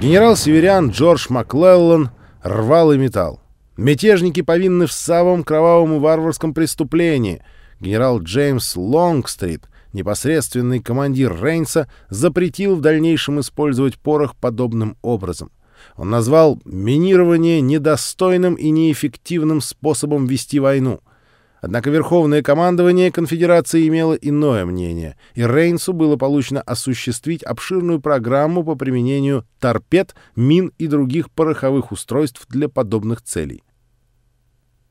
Генерал Северян Джордж Маклеллан рвал и металл. Мятежники повинны в самом кровавом и варварском преступлении. Генерал Джеймс Лонгстрит, непосредственный командир Рейнса, запретил в дальнейшем использовать порох подобным образом. Он назвал минирование недостойным и неэффективным способом вести войну. Однако Верховное командование конфедерации имело иное мнение, и Рейнсу было получено осуществить обширную программу по применению торпед, мин и других пороховых устройств для подобных целей.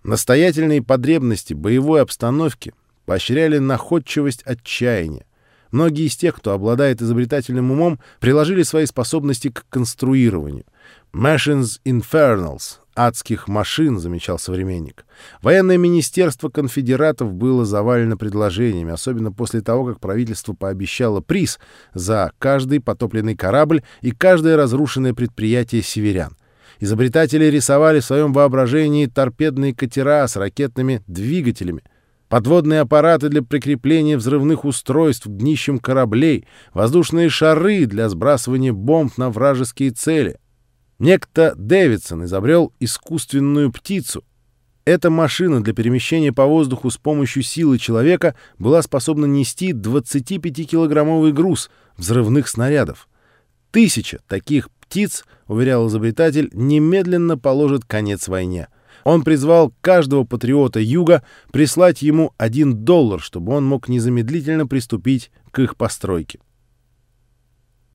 Настоятельные потребности боевой обстановки поощряли находчивость отчаяния. Многие из тех, кто обладает изобретательным умом, приложили свои способности к конструированию. «Machines Infernals» — «адских машин», — замечал современник. Военное министерство конфедератов было завалено предложениями, особенно после того, как правительство пообещало приз за каждый потопленный корабль и каждое разрушенное предприятие северян. Изобретатели рисовали в своем воображении торпедные катера с ракетными двигателями, подводные аппараты для прикрепления взрывных устройств к днищам кораблей, воздушные шары для сбрасывания бомб на вражеские цели. Некто Дэвидсон изобрел искусственную птицу. Эта машина для перемещения по воздуху с помощью силы человека была способна нести 25-килограммовый груз взрывных снарядов. Тысяча таких птиц, уверял изобретатель, немедленно положит конец войне. Он призвал каждого патриота Юга прислать ему один доллар, чтобы он мог незамедлительно приступить к их постройке.